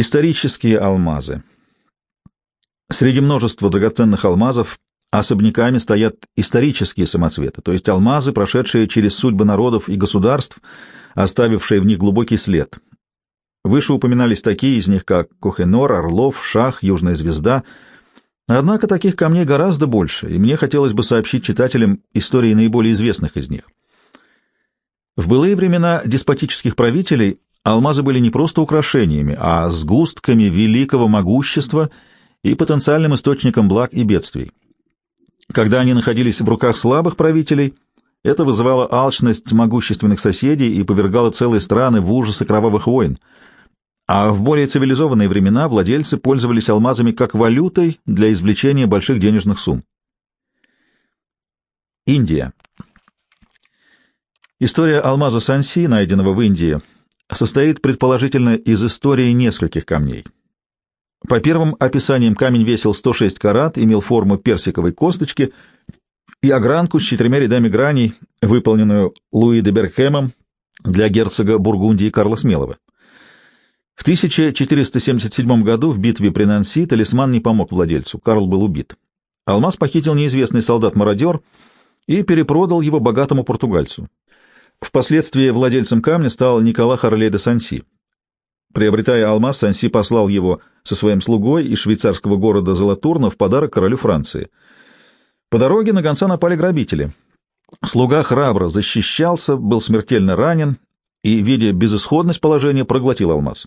Исторические алмазы. Среди множества драгоценных алмазов особняками стоят исторические самоцветы, то есть алмазы, прошедшие через судьбы народов и государств, оставившие в них глубокий след. Выше упоминались такие из них, как Кохенор, Орлов, Шах, Южная звезда. Однако таких камней гораздо больше, и мне хотелось бы сообщить читателям истории наиболее известных из них. В былые времена деспотических правителей алмазы были не просто украшениями, а сгустками великого могущества и потенциальным источником благ и бедствий. Когда они находились в руках слабых правителей, это вызывало алчность могущественных соседей и повергало целые страны в ужасы кровавых войн. А в более цивилизованные времена владельцы пользовались алмазами как валютой для извлечения больших денежных сумм. Индия. История алмаза Санси, найденного в Индии, состоит предположительно из истории нескольких камней. По первым описаниям камень весил 106 карат, имел форму персиковой косточки и огранку с четырьмя рядами граней, выполненную Луи де Берхемом для герцога Бургундии Карла Смелого. В 1477 году в битве при Нанси талисман не помог владельцу, Карл был убит. Алмаз похитил неизвестный солдат-мародер и перепродал его богатому португальцу. Впоследствии владельцем камня стал Никола Харлей де Санси. Приобретая алмаз, Санси послал его со своим слугой из швейцарского города Золотурна в подарок королю Франции. По дороге на гонца напали грабители. Слуга храбро защищался, был смертельно ранен и, видя безысходность положения, проглотил алмаз.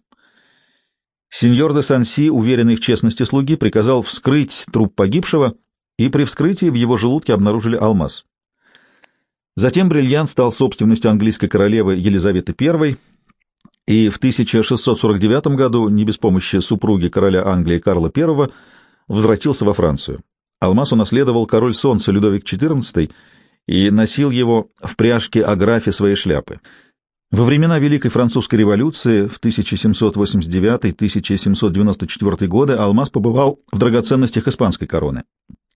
Сеньор де Санси, уверенный в честности слуги, приказал вскрыть труп погибшего, и при вскрытии в его желудке обнаружили алмаз. Затем бриллиант стал собственностью английской королевы Елизаветы I, и в 1649 году, не без помощи супруги короля Англии Карла I, возвратился во Францию. Алмаз унаследовал король солнца Людовик XIV и носил его в пряжке аграфе своей шляпы. Во времена Великой Французской революции в 1789-1794 годы алмаз побывал в драгоценностях испанской короны.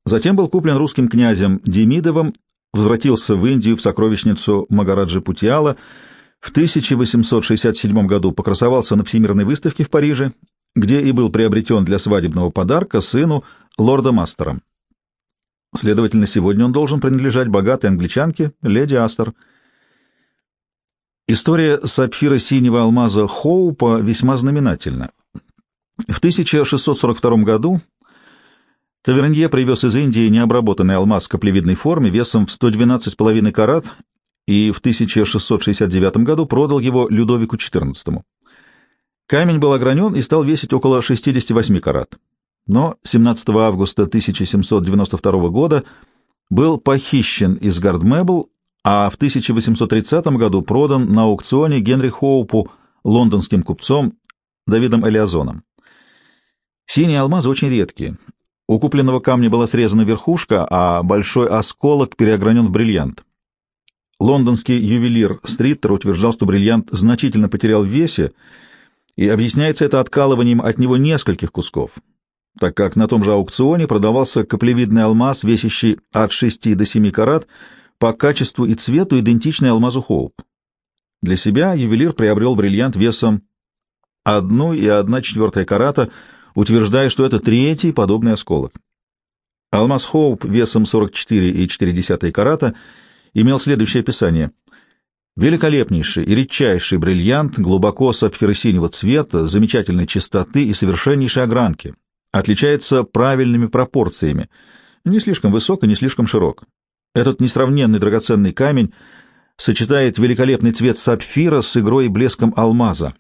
Затем был куплен русским князем Демидовым возвратился в Индию в сокровищницу Магараджи Путиала, в 1867 году покрасовался на Всемирной выставке в Париже, где и был приобретен для свадебного подарка сыну лорда Мастера. Следовательно, сегодня он должен принадлежать богатой англичанке леди Астер. История сапфира синего алмаза Хоупа весьма знаменательна. В 1642 году Тавернье привез из Индии необработанный алмаз каплевидной формы весом в 112,5 карат и в 1669 году продал его Людовику XIV. Камень был огранен и стал весить около 68 карат. Но 17 августа 1792 года был похищен из Гардмебл, а в 1830 году продан на аукционе Генри Хоупу лондонским купцом Давидом Элиазоном. Синие алмазы очень редкие, у купленного камня была срезана верхушка, а большой осколок переогранен в бриллиант. Лондонский ювелир Стриттер утверждал, что бриллиант значительно потерял в весе, и объясняется это откалыванием от него нескольких кусков, так как на том же аукционе продавался каплевидный алмаз, весящий от 6 до 7 карат, по качеству и цвету идентичный алмазу Хоуп. Для себя ювелир приобрел бриллиант весом 1,1 четвертая карата — утверждая, что это третий подобный осколок. Алмаз Хоуп весом 44,4 карата имел следующее описание. Великолепнейший и редчайший бриллиант глубоко сапфиро-синего цвета, замечательной чистоты и совершеннейшей огранки. Отличается правильными пропорциями, не слишком высок и не слишком широк. Этот несравненный драгоценный камень сочетает великолепный цвет сапфира с игрой и блеском алмаза.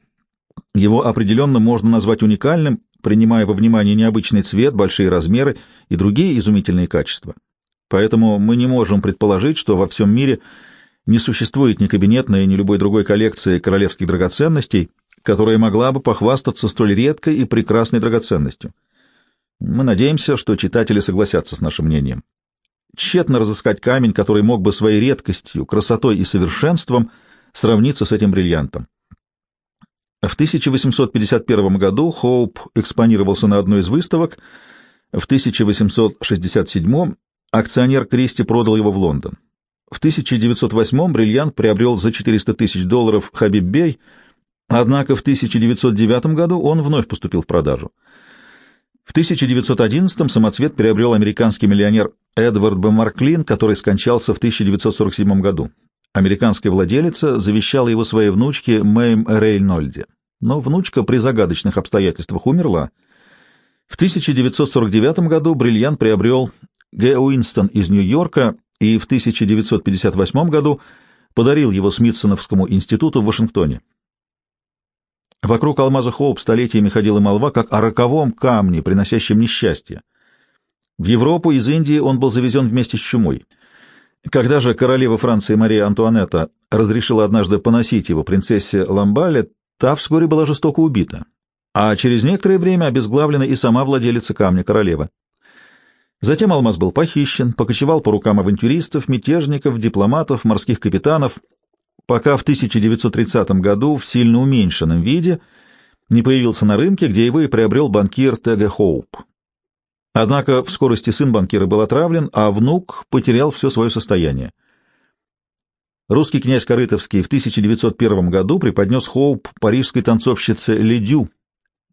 Его определенно можно назвать уникальным принимая во внимание необычный цвет, большие размеры и другие изумительные качества. Поэтому мы не можем предположить, что во всем мире не существует ни кабинетной, ни любой другой коллекции королевских драгоценностей, которая могла бы похвастаться столь редкой и прекрасной драгоценностью. Мы надеемся, что читатели согласятся с нашим мнением. Тщетно разыскать камень, который мог бы своей редкостью, красотой и совершенством сравниться с этим бриллиантом. В 1851 году Хоуп экспонировался на одной из выставок, в 1867 акционер Кристи продал его в Лондон. В 1908 бриллиант приобрел за 400 тысяч долларов Хабиб Бей, Однако в 1909 году он вновь поступил в продажу. В 1911 самоцвет приобрел американский миллионер Эдвард Б. Марклин, который скончался в 1947 году. Американская владелица завещала его своей внучке Мэйм Рейнольде, но внучка при загадочных обстоятельствах умерла. В 1949 году бриллиант приобрел Г. Уинстон из Нью-Йорка и в 1958 году подарил его Смитсоновскому институту в Вашингтоне. Вокруг алмаза Хоуп столетиями ходила молва, как о роковом камне, приносящем несчастье. В Европу из Индии он был завезен вместе с чумой. Когда же королева Франции Мария Антуанетта разрешила однажды поносить его принцессе Ламбале, та вскоре была жестоко убита, а через некоторое время обезглавлена и сама владелица камня королева. Затем алмаз был похищен, покочевал по рукам авантюристов, мятежников, дипломатов, морских капитанов, пока в 1930 году в сильно уменьшенном виде не появился на рынке, где его и приобрел банкир Т.Г. Хоуп. Однако в скорости сын банкира был отравлен, а внук потерял все свое состояние. Русский князь Корытовский в 1901 году преподнес Хоуп парижской танцовщице Ледю,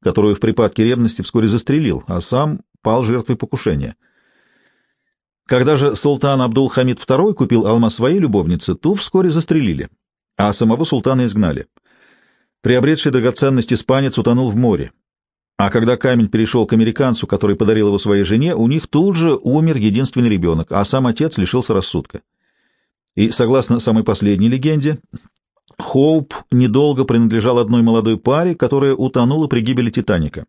которую в припадке ревности вскоре застрелил, а сам пал жертвой покушения. Когда же султан Абдул-Хамид II купил алмаз своей любовницы, ту вскоре застрелили, а самого султана изгнали. Приобретший драгоценность испанец утонул в море. А когда камень перешел к американцу, который подарил его своей жене, у них тут же умер единственный ребенок, а сам отец лишился рассудка. И, согласно самой последней легенде, Хоуп недолго принадлежал одной молодой паре, которая утонула при гибели «Титаника».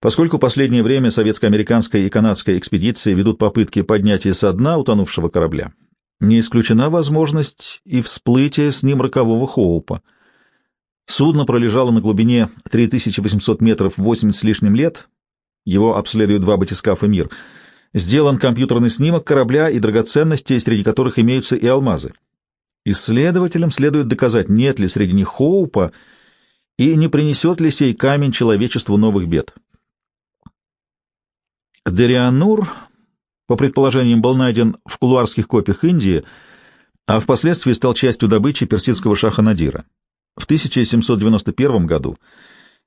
Поскольку последнее время советско-американская и канадская экспедиции ведут попытки поднятия со дна утонувшего корабля, не исключена возможность и всплытия с ним рокового Хоупа. Судно пролежало на глубине 3800 метров 80 с лишним лет, его обследуют два батискафа «Мир», сделан компьютерный снимок корабля и драгоценностей, среди которых имеются и алмазы. Исследователям следует доказать, нет ли среди них Хоупа и не принесет ли сей камень человечеству новых бед. Дерианур по предположениям, был найден в кулуарских копиях Индии, а впоследствии стал частью добычи персидского шаха Надира. В 1791 году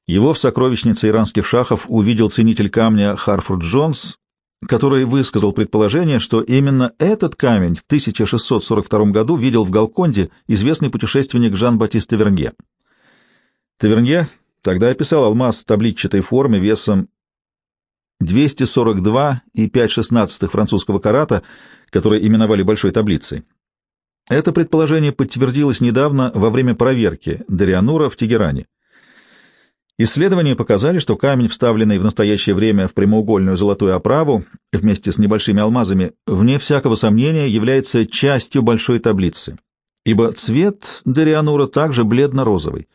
его в сокровищнице иранских шахов увидел ценитель камня Харфорд Джонс, который высказал предположение, что именно этот камень в 1642 году видел в Галконде известный путешественник Жан-Батист Тавернье. Тавернье тогда описал алмаз в табличатой форме весом 242,5 французского карата, которые именовали большой таблицей. Это предположение подтвердилось недавно во время проверки Дарианура в Тегеране. Исследования показали, что камень, вставленный в настоящее время в прямоугольную золотую оправу вместе с небольшими алмазами, вне всякого сомнения является частью большой таблицы, ибо цвет Дарианура также бледно-розовый.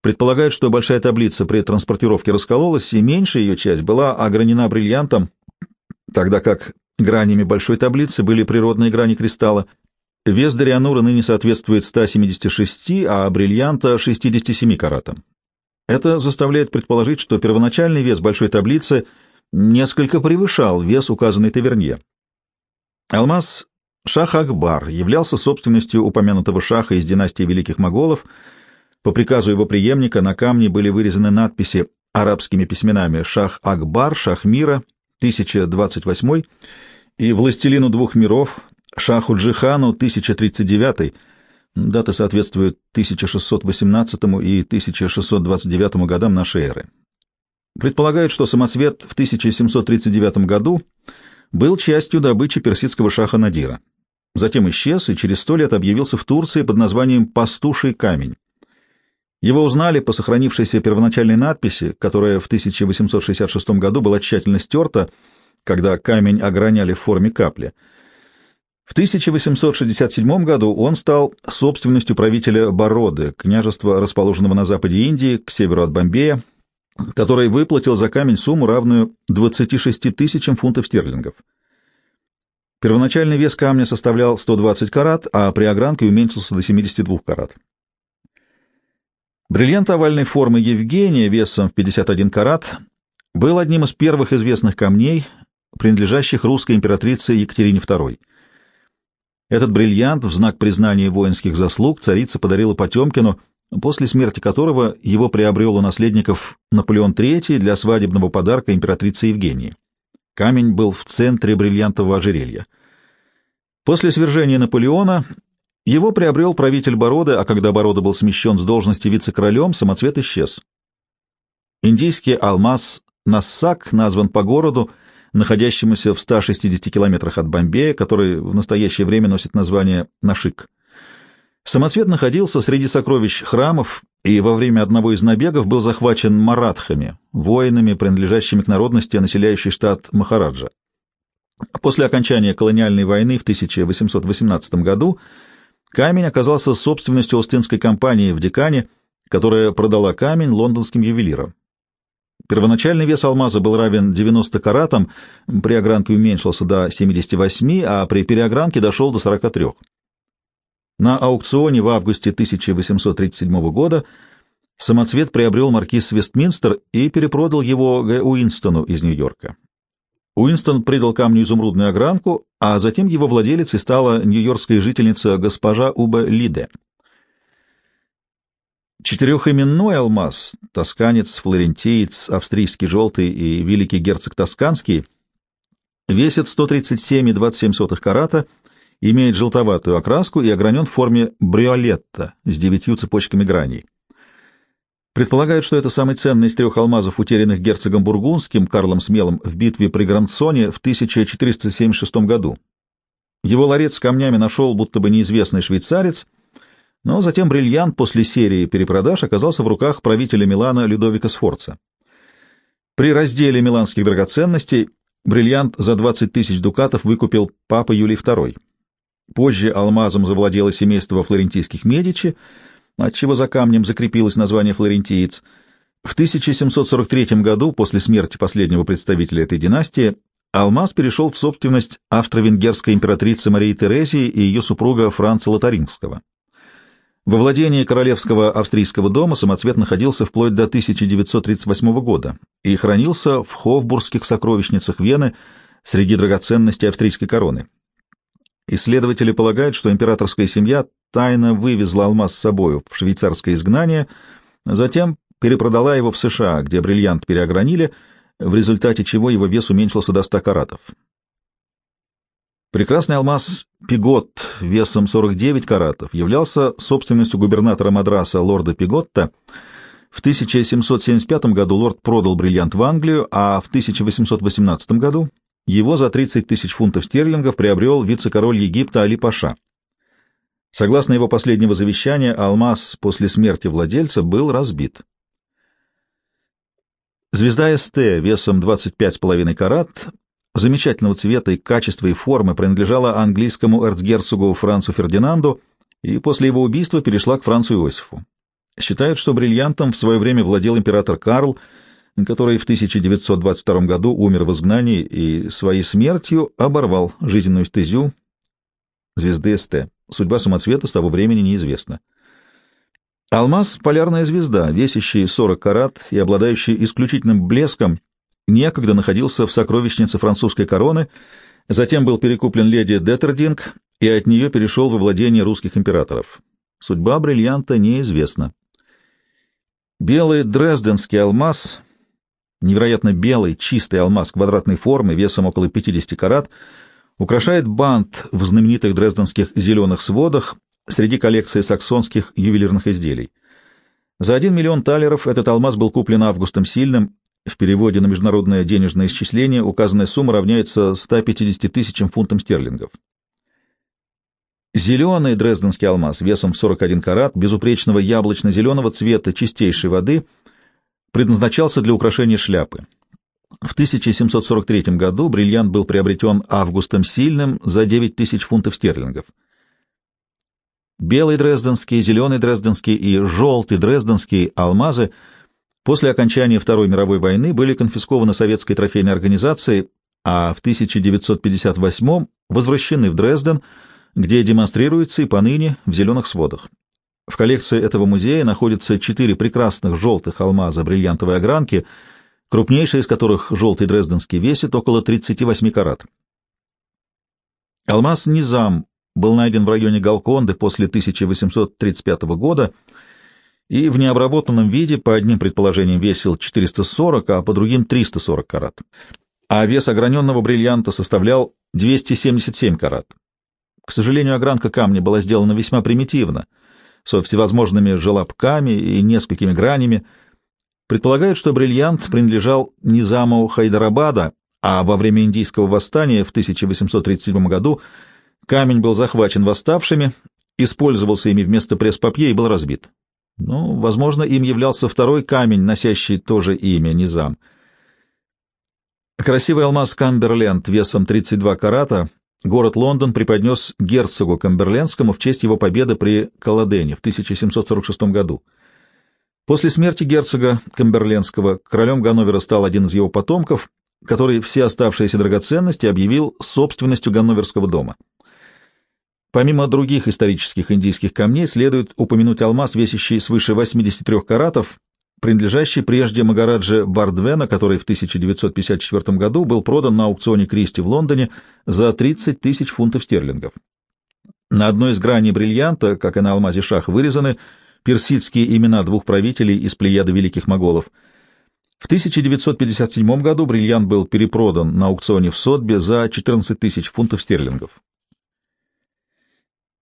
Предполагают, что большая таблица при транспортировке раскололась, и меньшая ее часть была огранена бриллиантом, тогда как гранями большой таблицы были природные грани кристалла. Вес Дарианура ныне соответствует 176, а бриллианта — 67 каратам. Это заставляет предположить, что первоначальный вес большой таблицы несколько превышал вес указанной тавернье. Алмаз Шах Акбар являлся собственностью упомянутого шаха из династии Великих Моголов — по приказу его преемника на камне были вырезаны надписи арабскими письменами «Шах Акбар», «Шах Мира», 1028 и «Властелину двух миров», «Шаху Джихану», 1039 Даты соответствуют 1618 и 1629 годам нашей эры. Предполагают, что самоцвет в 1739 году был частью добычи персидского шаха Надира. Затем исчез и через сто лет объявился в Турции под названием «Пастуший камень». Его узнали по сохранившейся первоначальной надписи, которая в 1866 году была тщательно стерта, когда камень ограняли в форме капли. В 1867 году он стал собственностью правителя Бороды, княжества, расположенного на западе Индии, к северу от Бомбея, который выплатил за камень сумму, равную 26 тысячам фунтов стерлингов. Первоначальный вес камня составлял 120 карат, а при огранке уменьшился до 72 карат. Бриллиант овальной формы Евгения весом в 51 карат был одним из первых известных камней, принадлежащих русской императрице Екатерине II. Этот бриллиант в знак признания воинских заслуг царица подарила Потемкину после смерти которого его приобрел у наследников Наполеон III для свадебного подарка императрице Евгении. Камень был в центре бриллиантового ожерелья. После свержения Наполеона его приобрел правитель Бороды, а когда Борода был смещен с должности вице-королем, самоцвет исчез. Индийский алмаз Нассак назван по городу, находящемуся в 160 километрах от Бомбея, который в настоящее время носит название Нашик. Самоцвет находился среди сокровищ храмов и во время одного из набегов был захвачен маратхами, воинами, принадлежащими к народности, населяющей штат Махараджа. После окончания колониальной войны в 1818 году камень оказался собственностью Остинской компании в Декане, которая продала камень лондонским ювелирам. Первоначальный вес алмаза был равен 90 каратам, при огранке уменьшился до 78, а при переогранке дошел до 43. На аукционе в августе 1837 года самоцвет приобрел маркиз Вестминстер и перепродал его Г. Уинстону из Нью-Йорка. Уинстон придал камню изумрудную огранку, а затем его владелицей стала нью-йоркская жительница госпожа Уба Лиде. Четырехименной алмаз, тосканец, флорентиец, австрийский желтый и великий герцог тосканский, весит 137,27 карата, имеет желтоватую окраску и огранен в форме бриолетта с девятью цепочками граней. Предполагают, что это самый ценный из трех алмазов, утерянных герцогом Бургундским Карлом Смелым в битве при Грандсоне в 1476 году. Его ларец с камнями нашел будто бы неизвестный швейцарец — но затем бриллиант после серии перепродаж оказался в руках правителя Милана Людовика Сфорца. При разделе миланских драгоценностей бриллиант за 20 тысяч дукатов выкупил папа Юлий II. Позже алмазом завладело семейство флорентийских Медичи, отчего за камнем закрепилось название флорентиец. В 1743 году, после смерти последнего представителя этой династии, алмаз перешел в собственность австро-венгерской императрицы Марии Терезии и ее супруга Франца Лотарингского. Во владении Королевского австрийского дома самоцвет находился вплоть до 1938 года и хранился в Хофбургских сокровищницах Вены среди драгоценностей австрийской короны. Исследователи полагают, что императорская семья тайно вывезла алмаз с собой в швейцарское изгнание, затем перепродала его в США, где бриллиант переогранили, в результате чего его вес уменьшился до 100 каратов. Прекрасный алмаз Пигот весом 49 каратов являлся собственностью губернатора Мадраса лорда Пиготта. В 1775 году лорд продал бриллиант в Англию, а в 1818 году его за 30 тысяч фунтов стерлингов приобрел вице-король Египта Али Паша. Согласно его последнего завещания, алмаз после смерти владельца был разбит. Звезда СТ весом 25,5 карат замечательного цвета и качества и формы принадлежала английскому эрцгерцогу Францу Фердинанду и после его убийства перешла к Францу Иосифу. Считают, что бриллиантом в свое время владел император Карл, который в 1922 году умер в изгнании и своей смертью оборвал жизненную стезю звезды СТ. Судьба самоцвета с того времени неизвестна. Алмаз — полярная звезда, весящий 40 карат и обладающий исключительным блеском некогда находился в сокровищнице французской короны, затем был перекуплен леди Деттердинг и от нее перешел во владение русских императоров. Судьба бриллианта неизвестна. Белый дрезденский алмаз, невероятно белый, чистый алмаз квадратной формы, весом около 50 карат, украшает бант в знаменитых дрезденских зеленых сводах среди коллекции саксонских ювелирных изделий. За 1 миллион талеров этот алмаз был куплен Августом Сильным в переводе на международное денежное исчисление указанная сумма равняется 150 тысячам фунтам стерлингов. Зеленый дрезденский алмаз весом в 41 карат, безупречного яблочно-зеленого цвета чистейшей воды, предназначался для украшения шляпы. В 1743 году бриллиант был приобретен Августом Сильным за 9 тысяч фунтов стерлингов. Белый дрезденский, зеленый дрезденский и желтый дрезденский алмазы — После окончания Второй мировой войны были конфискованы советской трофейной организацией, а в 1958 возвращены в Дрезден, где демонстрируются и поныне в зеленых сводах. В коллекции этого музея находятся четыре прекрасных желтых алмаза бриллиантовой огранки, крупнейший из которых желтый дрезденский весит около 38 карат. Алмаз Низам был найден в районе Галконды после 1835 года и в необработанном виде по одним предположениям весил 440, а по другим 340 карат. А вес ограненного бриллианта составлял 277 карат. К сожалению, огранка камня была сделана весьма примитивно, со всевозможными желобками и несколькими гранями. Предполагают, что бриллиант принадлежал Низаму Хайдарабада, а во время индийского восстания в 1837 году камень был захвачен восставшими, использовался ими вместо пресс-папье и был разбит. Ну, возможно, им являлся второй камень, носящий то же имя Низам. Красивый алмаз Камберленд весом 32 карата город Лондон преподнес герцогу Камберлендскому в честь его победы при Каладене в 1746 году. После смерти герцога Камберлендского королем Ганновера стал один из его потомков, который все оставшиеся драгоценности объявил собственностью Ганноверского дома. Помимо других исторических индийских камней, следует упомянуть алмаз, весящий свыше 83 каратов, принадлежащий прежде Магараджи Бардвена, который в 1954 году был продан на аукционе Кристи в Лондоне за 30 тысяч фунтов стерлингов. На одной из граней бриллианта, как и на алмазе шах, вырезаны персидские имена двух правителей из плеяда великих моголов. В 1957 году бриллиант был перепродан на аукционе в Сотбе за 14 тысяч фунтов стерлингов.